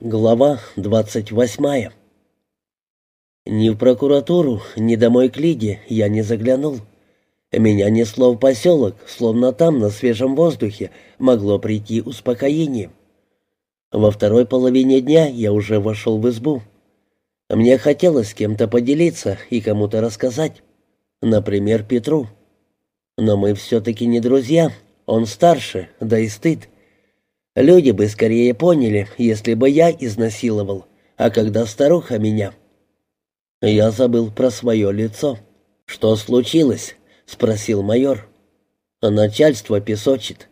Глава двадцать восьмая Ни в прокуратуру, ни домой к Лиде я не заглянул. Меня несло в поселок, словно там, на свежем воздухе, могло прийти успокоение. Во второй половине дня я уже вошел в избу. Мне хотелось с кем-то поделиться и кому-то рассказать. Например, Петру. Но мы все-таки не друзья, он старше, да и стыд. Люди бы скорее поняли, если бы я изнасиловал, а когда старуха меня. Я забыл про свое лицо. «Что случилось?» — спросил майор. «Начальство песочит».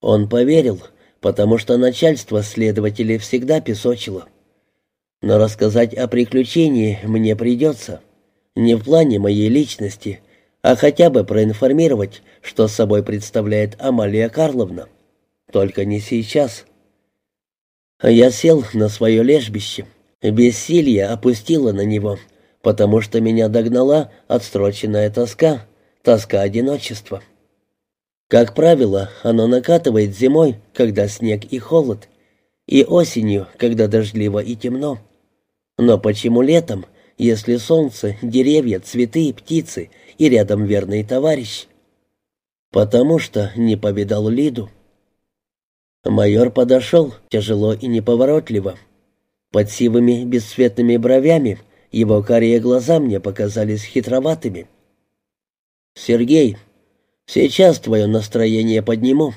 Он поверил, потому что начальство следователей всегда песочило. Но рассказать о приключении мне придется. Не в плане моей личности, а хотя бы проинформировать, что собой представляет Амалия Карловна. Только не сейчас. Я сел на свое лежбище. Бессилие опустило на него, потому что меня догнала отстроченная тоска, тоска одиночества. Как правило, оно накатывает зимой, когда снег и холод, и осенью, когда дождливо и темно. Но почему летом, если солнце, деревья, цветы, птицы и рядом верный товарищ? Потому что не повидал Лиду. Майор подошел, тяжело и неповоротливо. Под сивыми бесцветными бровями его карие глаза мне показались хитроватыми. «Сергей, сейчас твое настроение подниму».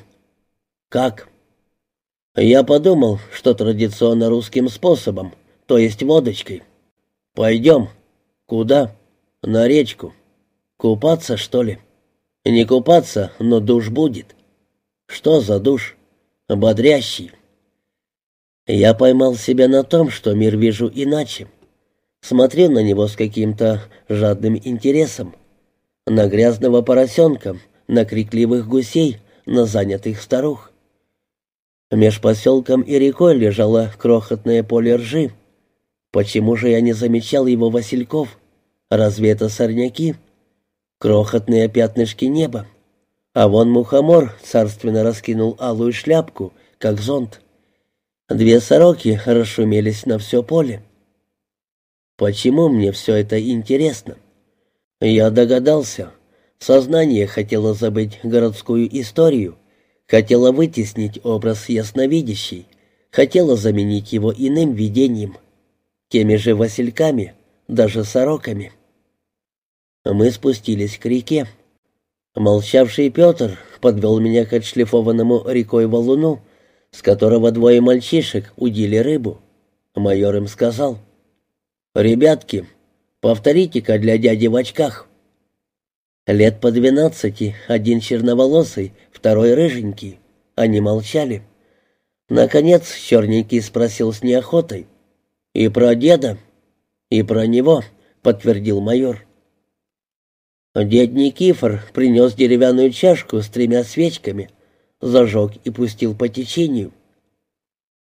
«Как?» «Я подумал, что традиционно русским способом, то есть водочкой. Пойдем». «Куда?» «На речку». «Купаться, что ли?» «Не купаться, но душ будет». «Что за душ?» Бодрящий. Я поймал себя на том, что мир вижу иначе. Смотрел на него с каким-то жадным интересом. На грязного поросенка, на крикливых гусей, на занятых старух. Меж поселком и рекой лежало крохотное поле ржи. Почему же я не замечал его васильков? Разве это сорняки? Крохотные пятнышки неба. А вон мухомор царственно раскинул алую шляпку, как зонт. Две сороки расшумелись на все поле. Почему мне все это интересно? Я догадался. Сознание хотело забыть городскую историю, хотело вытеснить образ ясновидящий, хотело заменить его иным видением, теми же васильками, даже сороками. Мы спустились к реке. Молчавший Петр подвел меня к отшлифованному рекой валуну, с которого двое мальчишек удили рыбу. Майор им сказал, «Ребятки, повторите-ка для дяди в очках». Лет по двенадцати, один черноволосый, второй рыженький. Они молчали. Наконец черненький спросил с неохотой. «И про деда?» «И про него», — подтвердил майор. Дед Никифор принес деревянную чашку с тремя свечками, зажег и пустил по течению.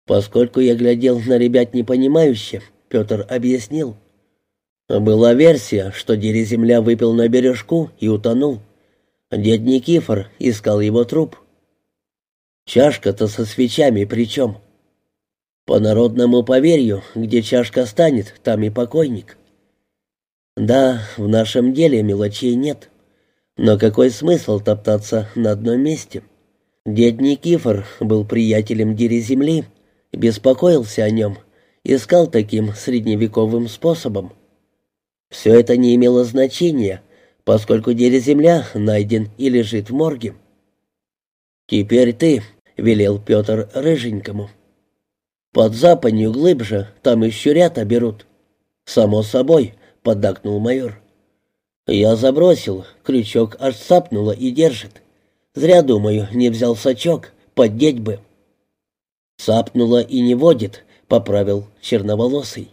Поскольку я глядел на ребят непонимающе, Петр объяснил. Была версия, что Дереземля выпил на бережку и утонул. Дед Никифор искал его труп. Чашка-то со свечами причем. По народному поверью, где чашка станет, там и покойник. Да, в нашем деле мелочей нет. Но какой смысл топтаться на одном месте? Дед Никифор был приятелем Дереземли, беспокоился о нем, искал таким средневековым способом. Все это не имело значения, поскольку Дереземля найден и лежит в морге. «Теперь ты», — велел Петр Рыженькому. «Под западню глыбже, там еще ряд берут». «Само собой», — поддакнул майор. «Я забросил, крючок аж цапнуло и держит. Зря, думаю, не взял сачок, поддеть бы». «Цапнуло и не водит», — поправил черноволосый.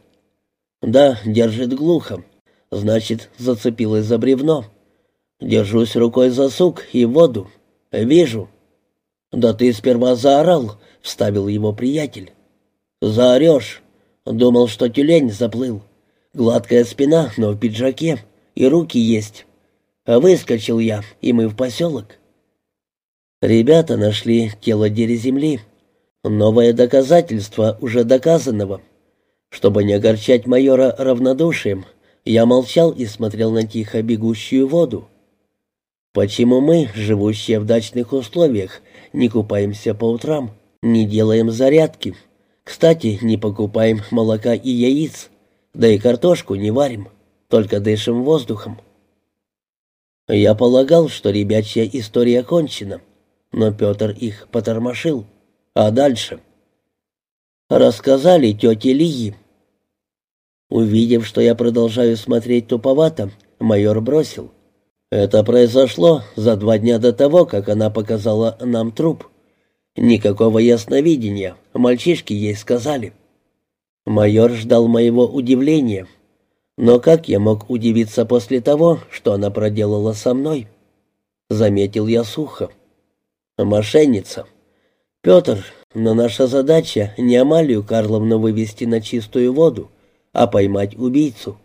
«Да, держит глухо. Значит, зацепилась за бревно. Держусь рукой за сук и воду. Вижу». «Да ты сперва заорал», — вставил его приятель. «Заорешь. Думал, что тюлень заплыл». Гладкая спина, но в пиджаке, и руки есть. А выскочил я, и мы в поселок. Ребята нашли тело дереземли. Новое доказательство уже доказанного. Чтобы не огорчать майора равнодушием, я молчал и смотрел на тихо бегущую воду. Почему мы, живущие в дачных условиях, не купаемся по утрам, не делаем зарядки? Кстати, не покупаем молока и яиц, да и картошку не варим, только дышим воздухом. Я полагал, что ребячья история кончена, но Петр их потормошил. А дальше? Рассказали тете Лии. Увидев, что я продолжаю смотреть туповато, майор бросил. Это произошло за два дня до того, как она показала нам труп. Никакого ясновидения, мальчишки ей сказали. Майор ждал моего удивления. Но как я мог удивиться после того, что она проделала со мной? Заметил я сухо. Мошенница. Петр, но наша задача не Амалию Карловну вывести на чистую воду, а поймать убийцу.